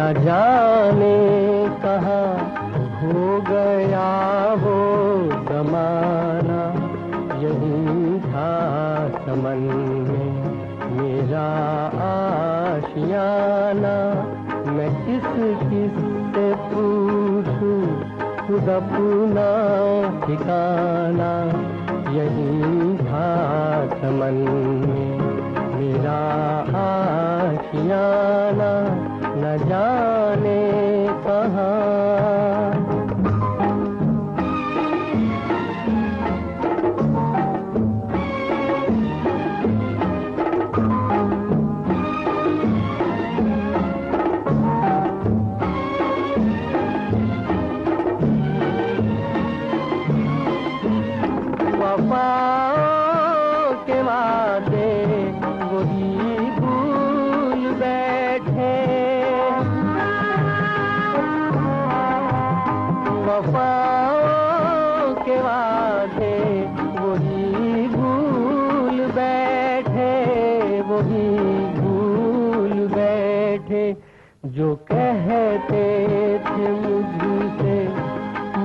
जाने कहा हो गया वो जमाना। यही था समन में मेरा आशियाना। मैं किस किस से पूछूँ खुद अपना ठिकाना। यही था समन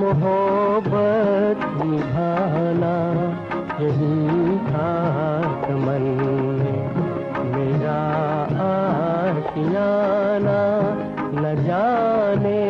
मोहब्बत निभाना यही आत्मन मन मेरा आशियाना न जाने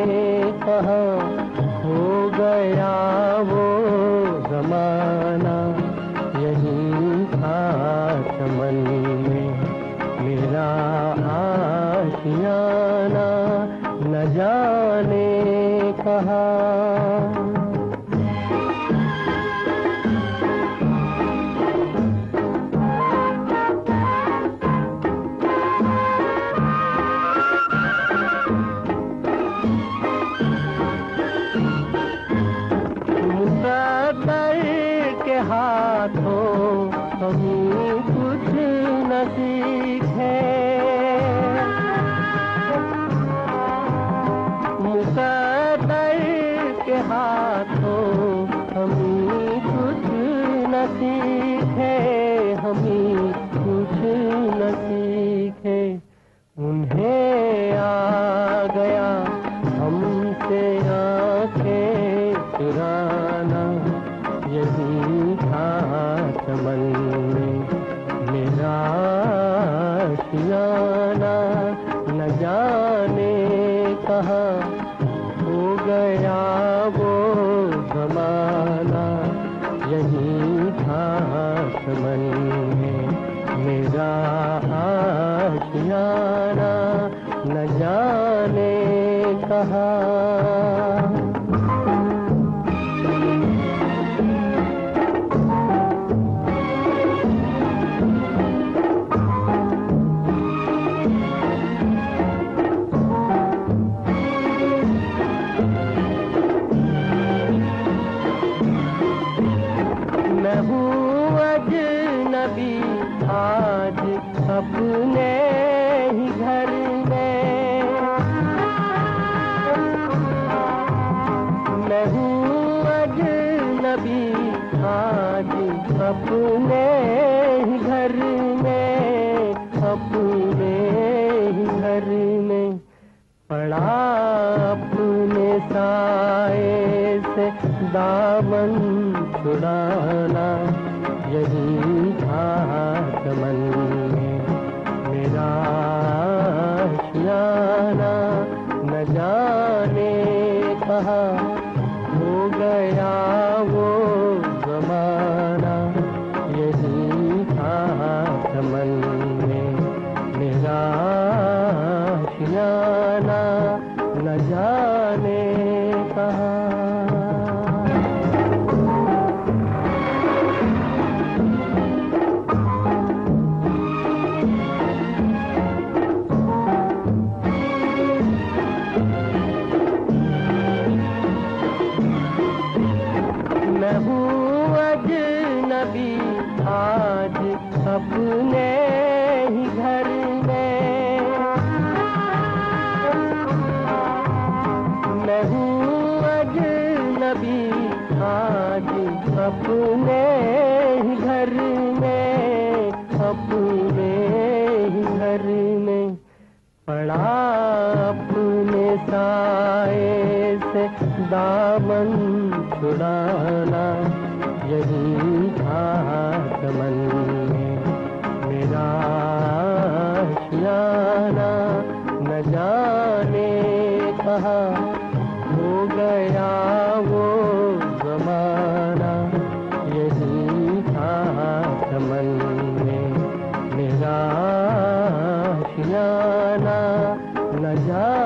उन्हें कहा नबी आज अपने अजनबी, आज अपने घर में, अपने घर में पड़ा अपने साए से दामन छुड़ाना, यही था मन में मेरा आशियाना, न जाने कहा गया हो गया वो जमाना। यही था समन में मेरा खिलाना। न जा